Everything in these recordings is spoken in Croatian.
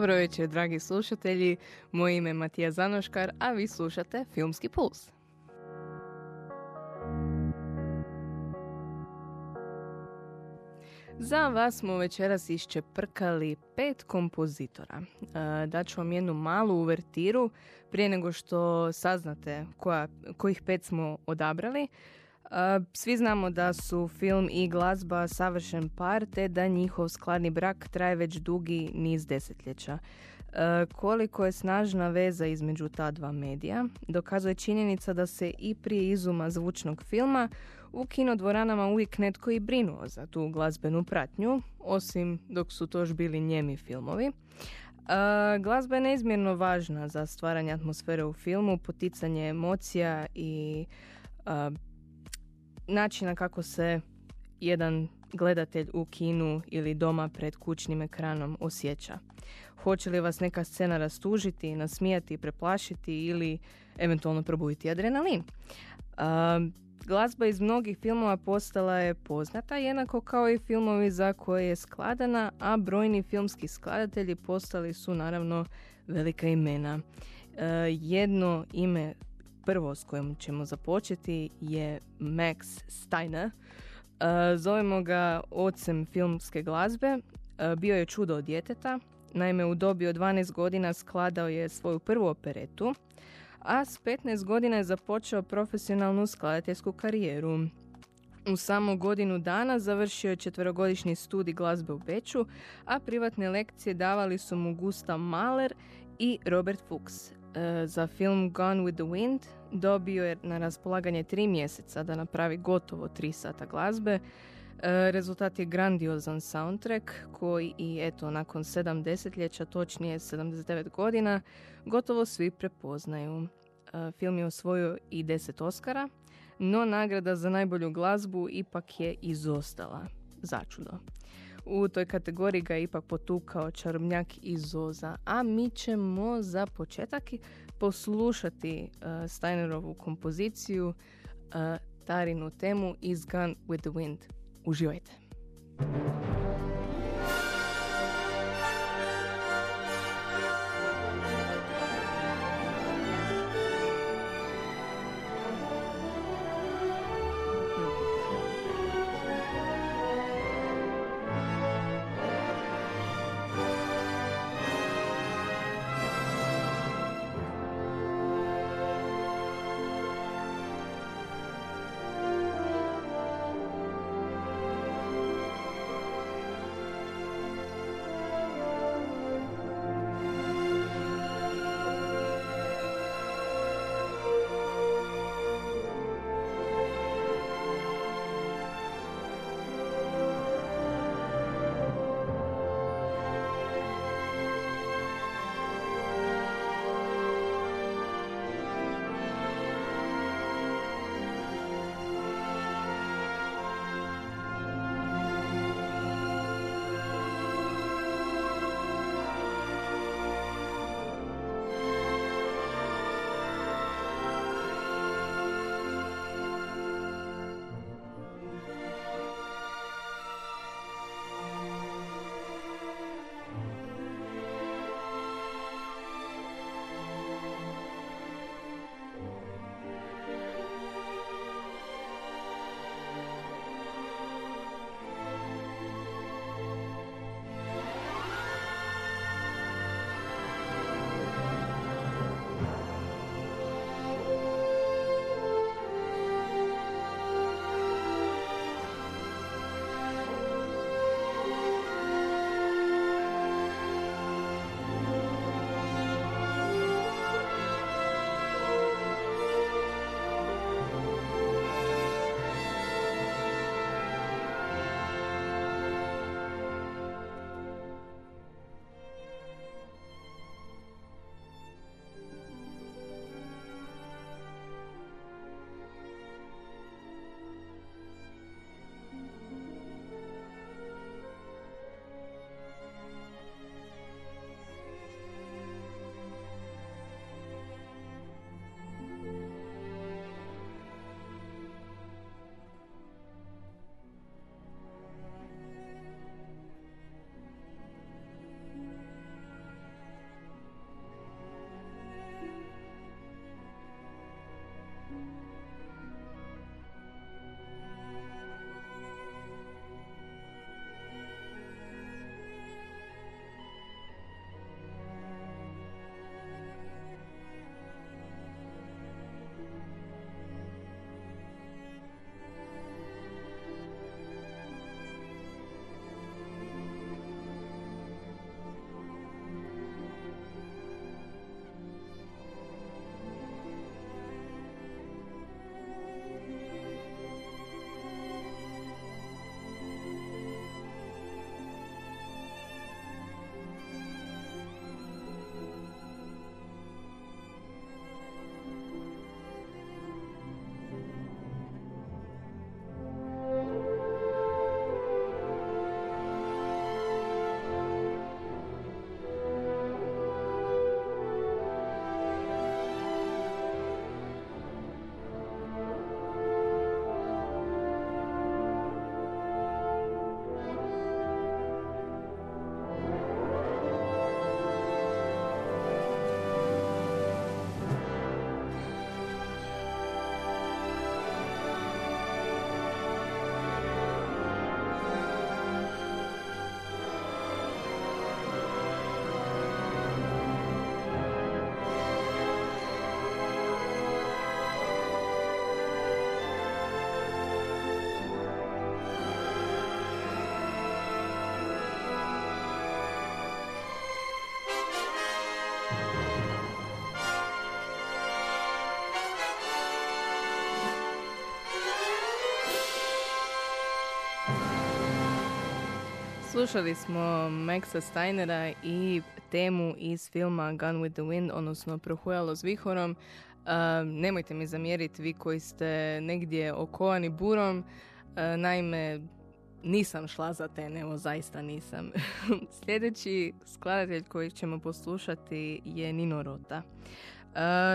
Dobro večer, dragi slušatelji. Moje ime je Matija Zanoškar, a vi slušate Filmski puls. Za vas smo večeras iščeprkali pet kompozitora. E, Daću vam jednu malu uvertiru prije nego što saznate koja, kojih pet smo odabrali. Svi znamo da su film i glazba savršen par, te da njihov skladni brak traje već dugi niz desetljeća. Koliko je snažna veza između ta dva medija, dokazuje činjenica da se i prije izuma zvučnog filma u kinodvoranama uvijek netko i brinuo za tu glazbenu pratnju, osim dok su to još bili njemi filmovi. E, glazba je neizmjerno važna za stvaranje atmosfere u filmu, poticanje emocija i e, načina kako se jedan gledatelj u kinu ili doma pred kućnim ekranom osjeća. Hoće li vas neka scena rastužiti, nasmijati, preplašiti ili eventualno probuditi adrenalin? A, glazba iz mnogih filmova postala je poznata, jednako kao i filmovi za koje je skladana, a brojni filmski skladatelji postali su naravno velika imena. E, jedno ime prvo s kojim ćemo započeti je Max Steiner. E, Zovemo ga ocem filmske glazbe. E, Bio je čudo od djeteta. Naime, u dobi od 12 godina skladao je svoju prvu operetu, a s 15 godina je započeo profesionalnu skladateljsku karijeru. U samo godinu dana završio je četverogodišnji studij glazbe u Beču, a privatne lekcije davali su mu Gustav Mahler i Robert Fuchs. E, za film Gone with the Wind dobio je na raspolaganje tri mjeseca da napravi gotovo tri sata glazbe. E, Rezultat je grandiozan soundtrack koji i eto nakon sedam desetljeća, točnije 79 godina, gotovo svi prepoznaju. E, Film je osvojio i 10 Oscara, no nagrada za najbolju glazbu ipak je izostala. Začudo. U toj kategoriji ga je ipak potukao čarobnjak iz Zoza, a mi ćemo za početak poslušati uh, Steinerovu kompoziciju, uh, Tarinu temu Is Gone with the Wind. Uživajte! Slušali smo Maxa Steinera i temu iz filma Gun with the Wind, odnosno Prohujalo s vihorom. nemojte mi zamjeriti vi koji ste negdje okovani burom. naime, nisam šla za te, evo zaista nisam. Sljedeći skladatelj koji ćemo poslušati je Nino Rota.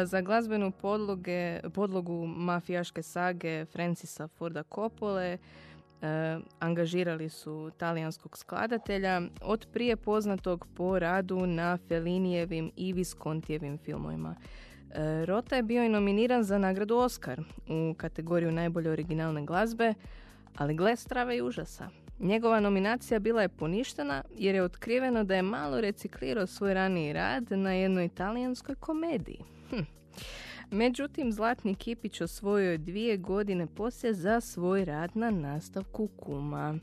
za glazbenu podloge, podlogu mafijaške sage Francisa Forda Coppola E, angažirali su talijanskog skladatelja od prije poznatog po radu na Felinijevim i Viskontijevim filmovima. E, Rota je bio i nominiran za nagradu Oscar u kategoriju najbolje originalne glazbe, ali gle strave i užasa. Njegova nominacija bila je poništena jer je otkriveno da je malo reciklirao svoj raniji rad na jednoj italijanskoj komediji. Hm. Međutim, Zlatni Kipić osvojio je dvije godine poslije za svoj rad na nastavku Kuma.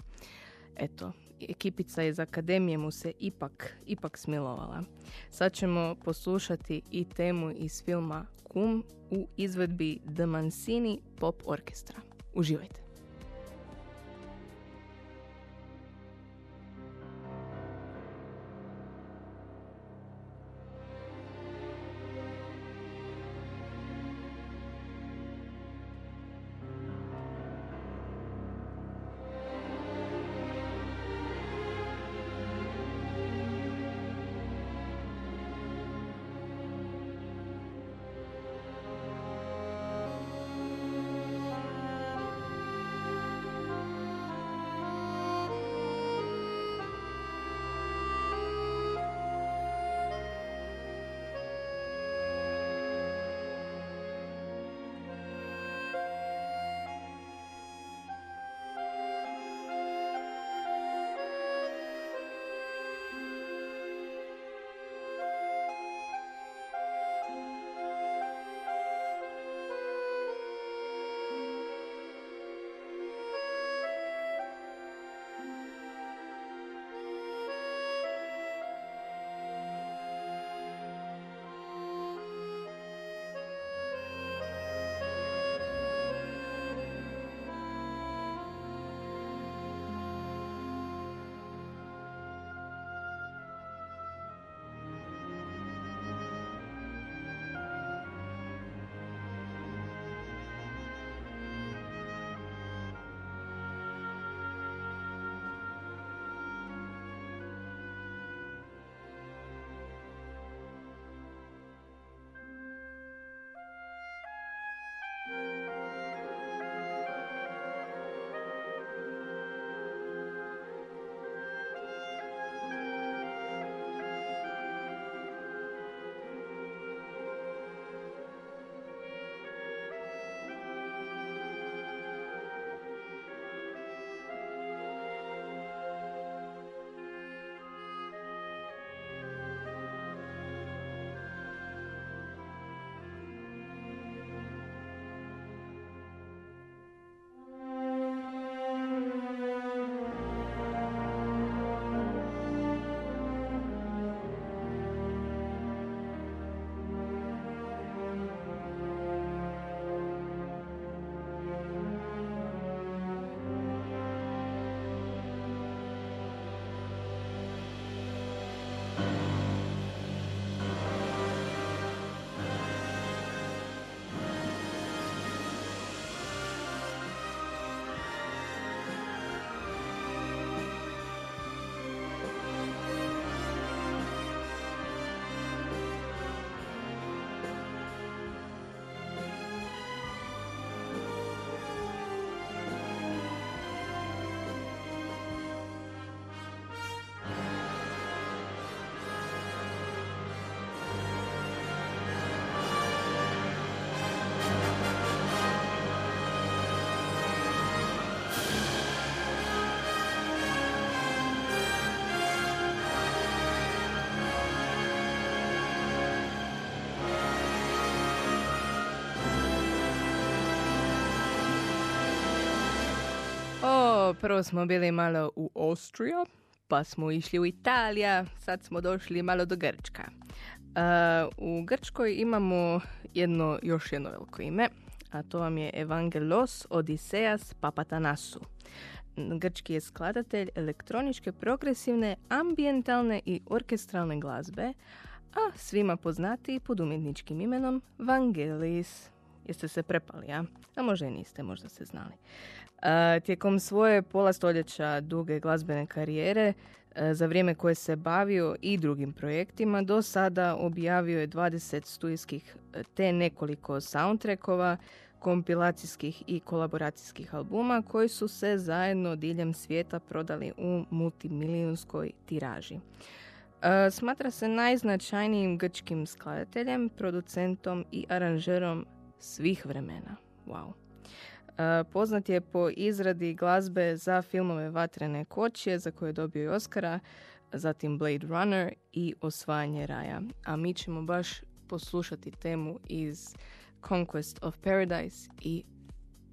Eto, ekipica iz Akademije mu se ipak, ipak smilovala. Sad ćemo poslušati i temu iz filma Kum u izvedbi The Mancini Pop Orkestra. Uživajte! Prvo smo bili malo u Austriju, pa smo išli u Italija, sad smo došli malo do Grčka. Uh, u Grčkoj imamo jedno, još jedno veliko ime, a to vam je Evangelos Odiseas Papatanasu. Grčki je skladatelj elektroničke, progresivne, ambientalne i orkestralne glazbe, a svima poznati pod umjetničkim imenom Vangelis. Jeste se prepali, a? A možda i niste, možda ste znali. tijekom svoje pola stoljeća duge glazbene karijere, za vrijeme koje se bavio i drugim projektima, do sada objavio je 20 studijskih te nekoliko soundtrackova, kompilacijskih i kolaboracijskih albuma koji su se zajedno diljem svijeta prodali u multimilijunskoj tiraži. E, smatra se najznačajnijim grčkim skladateljem, producentom i aranžerom svih vremena. Wow. E, poznat je po izradi glazbe za filmove Vatrene kočije, za koje je dobio i Oscara, zatim Blade Runner i Osvajanje raja. A mi ćemo baš poslušati temu iz Conquest of Paradise i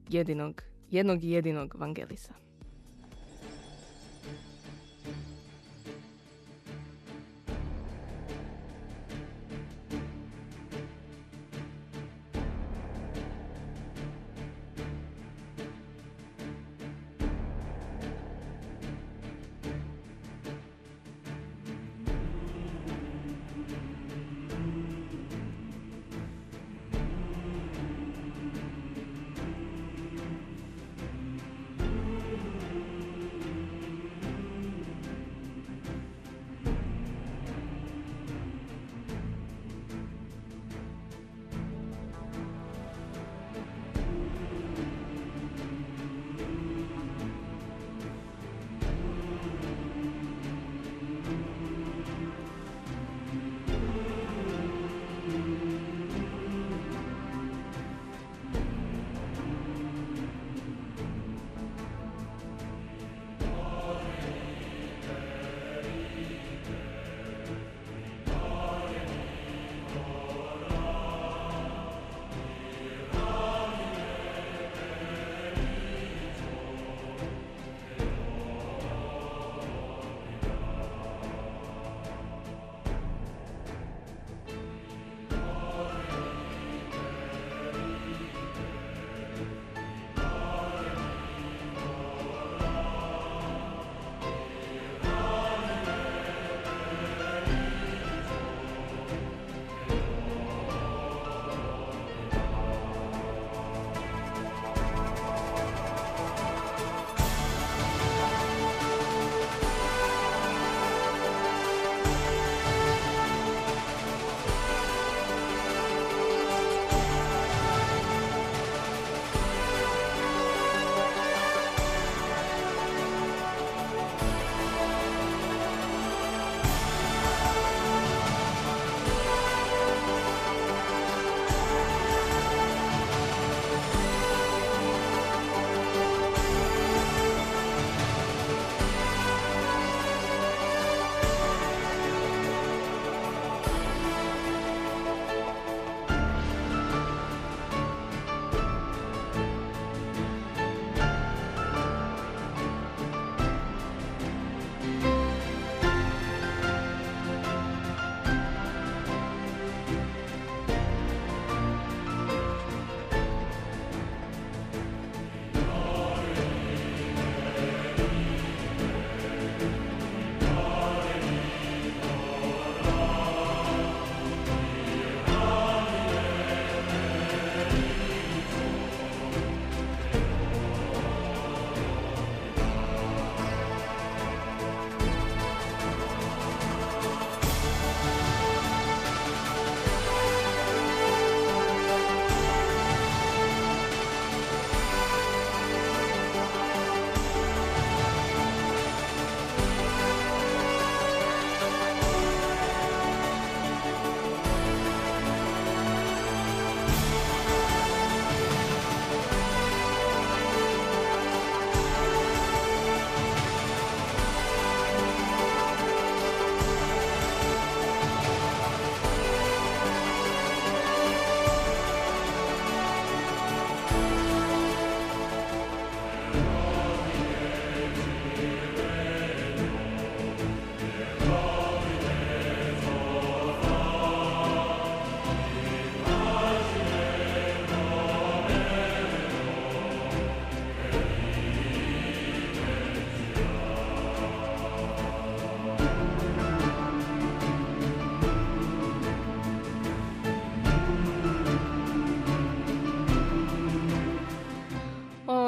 jedinog, jednog jedinog Vangelisa.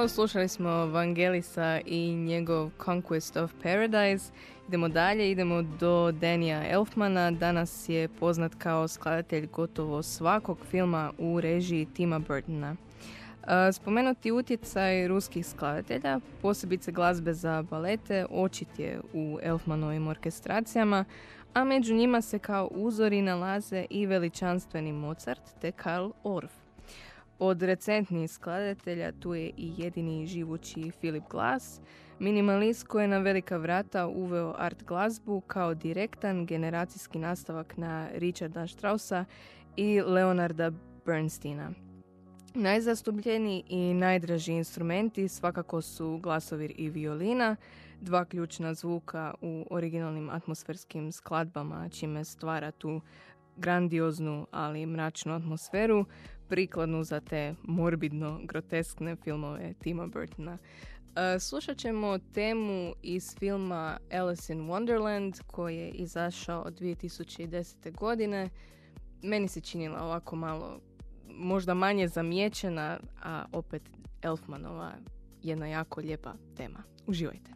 Slušali smo Vangelisa i njegov Conquest of Paradise. Idemo dalje, idemo do Denija Elfmana. Danas je poznat kao skladatelj gotovo svakog filma u režiji Tima Burtona. Spomenuti utjecaj ruskih skladatelja, posebice glazbe za balete, očit je u Elfmanovim orkestracijama, a među njima se kao uzori nalaze i veličanstveni Mozart te Karl Orff. Od recentnih skladatelja tu je i jedini živući Philip Glass, minimalist koji je na velika vrata uveo art glazbu kao direktan generacijski nastavak na Richarda Straussa i Leonarda Bernsteina. Najzastupljeniji i najdraži instrumenti svakako su glasovi i violina, dva ključna zvuka u originalnim atmosferskim skladbama, čime stvara tu grandioznu, ali mračnu atmosferu, prikladnu za te morbidno groteskne filmove Tima Burtona. E, slušat ćemo temu iz filma Alice in Wonderland koji je izašao 2010. godine. Meni se činila ovako malo možda manje zamijećena, a opet Elfmanova jedna jako lijepa tema. Uživajte.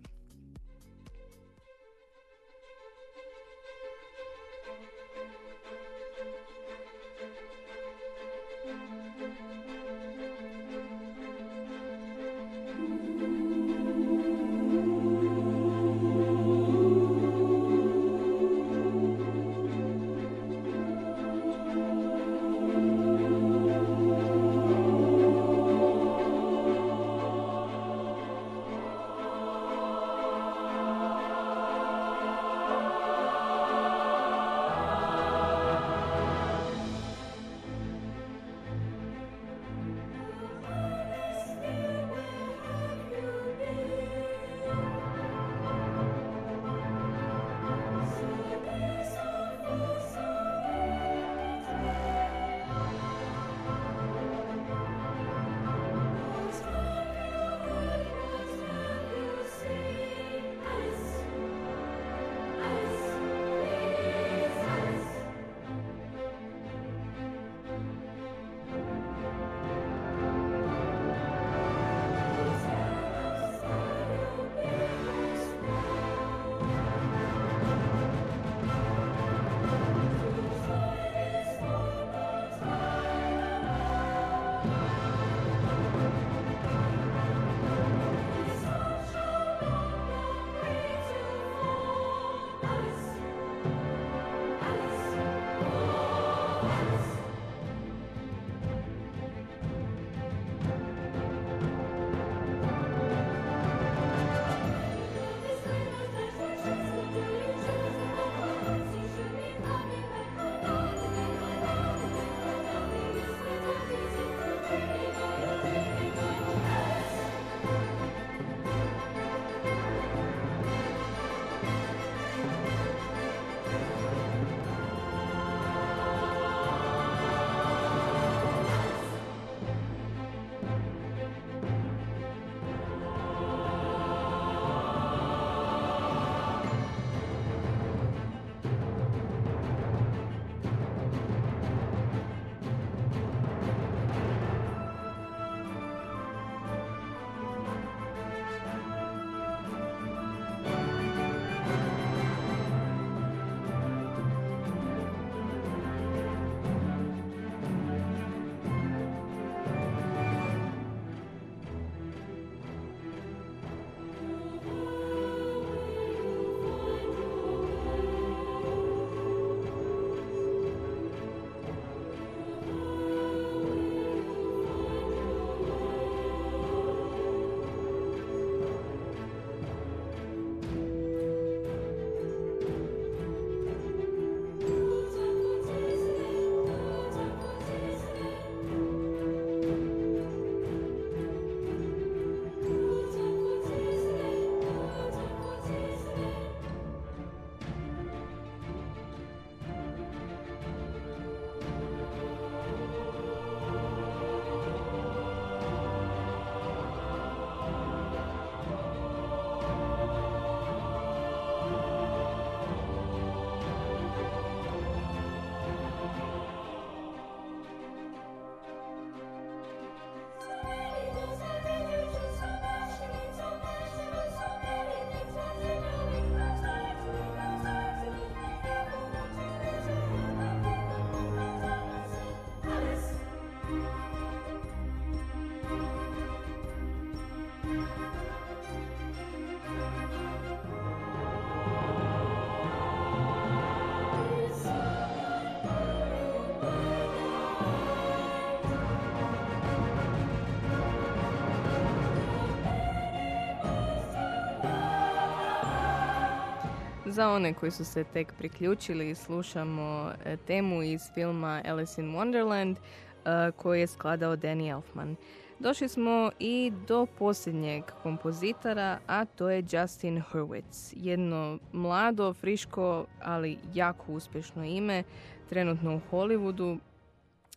Za one koji su se tek priključili, slušamo e, temu iz filma Alice in Wonderland e, koji je skladao Danny Elfman. Došli smo i do posljednjeg kompozitora, a to je Justin Hurwitz. Jedno mlado, friško, ali jako uspješno ime, trenutno u Hollywoodu.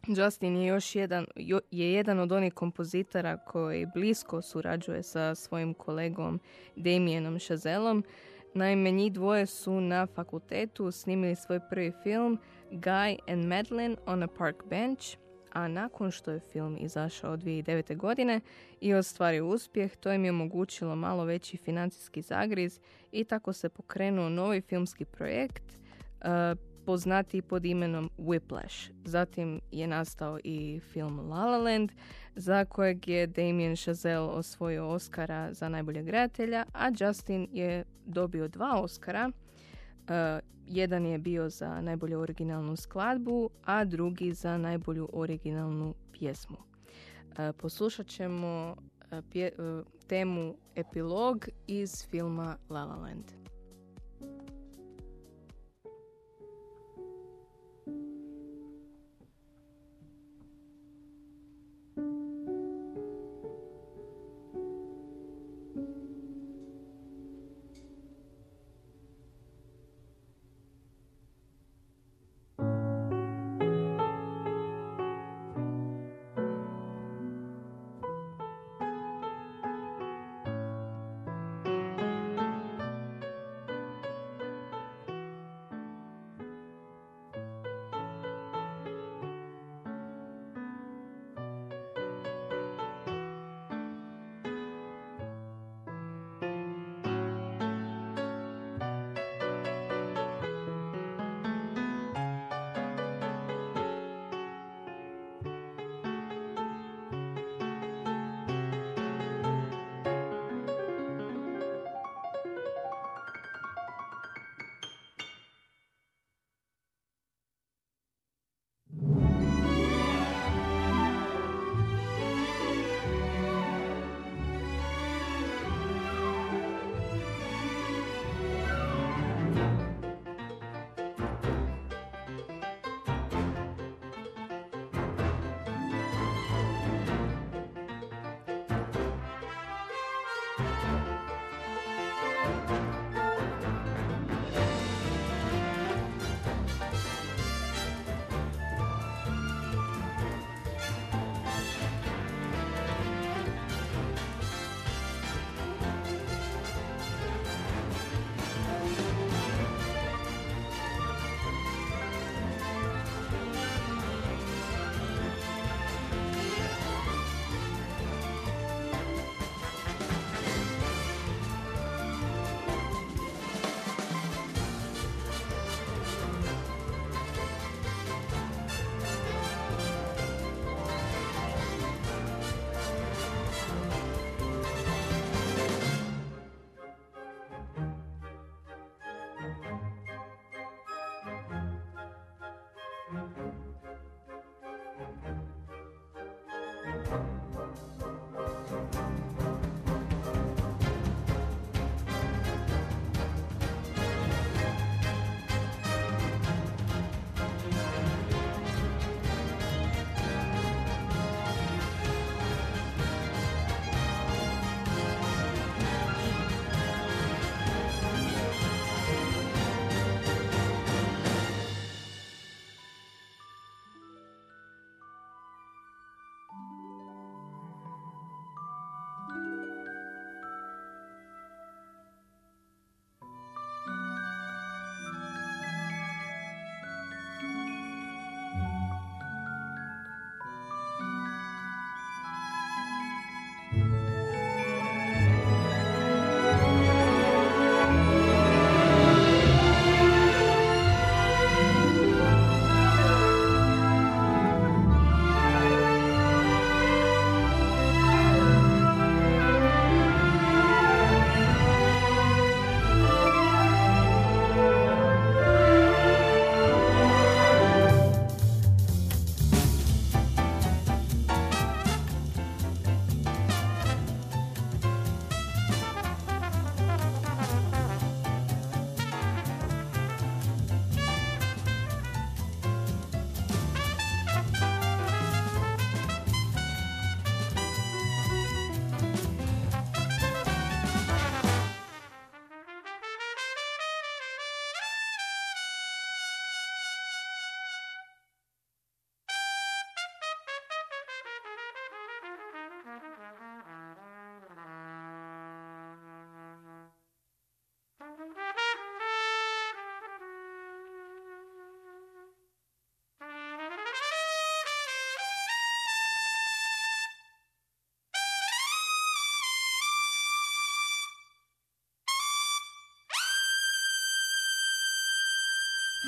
Justin je još jedan, je jedan od onih kompozitora koji blisko surađuje sa svojim kolegom Damienom Chazelom. Naime, njih dvoje su na fakultetu snimili svoj prvi film Guy and Madeline on a Park Bench, a nakon što je film izašao 2009. godine i ostvario uspjeh, to im je omogućilo malo veći financijski zagriz i tako se pokrenuo novi filmski projekt uh, poznati pod imenom Whiplash. Zatim je nastao i film La La Land, za kojeg je Damien Chazelle osvojio Oscara za najboljeg gledatelja, a Justin je dobio dva Oscara. Uh, jedan je bio za najbolju originalnu skladbu, a drugi za najbolju originalnu pjesmu. Uh, poslušat ćemo uh, temu epilog iz filma La La Land.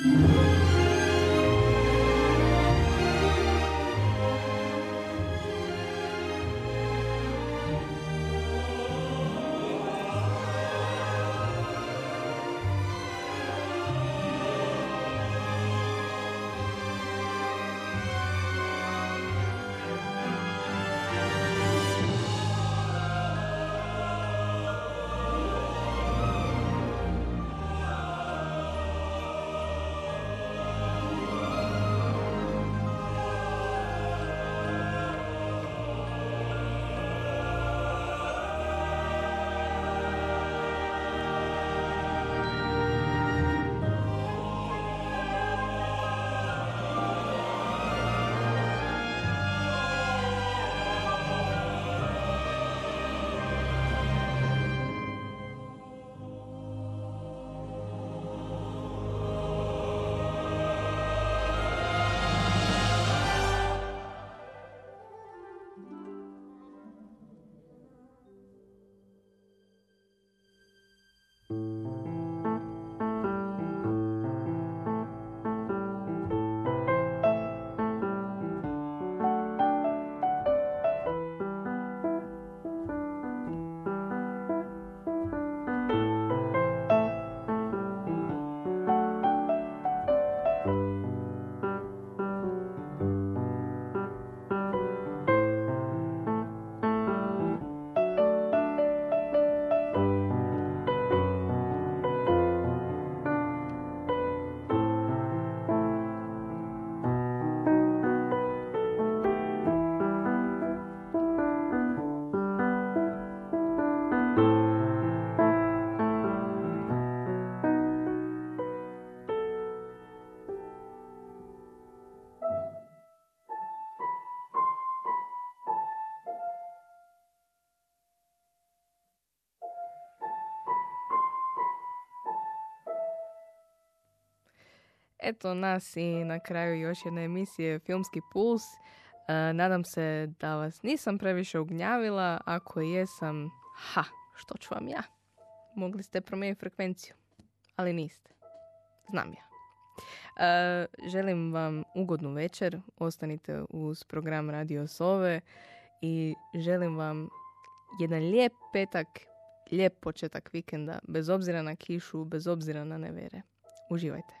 you. Eto nas i na kraju još jedne emisije Filmski puls. E, nadam se da vas nisam previše ugnjavila. Ako jesam, ha, što ću vam ja? Mogli ste promijeniti frekvenciju, ali niste. Znam ja. E, želim vam ugodnu večer. Ostanite uz program Radio Sove i želim vam jedan lijep petak, lijep početak vikenda, bez obzira na kišu, bez obzira na nevere. Uživajte.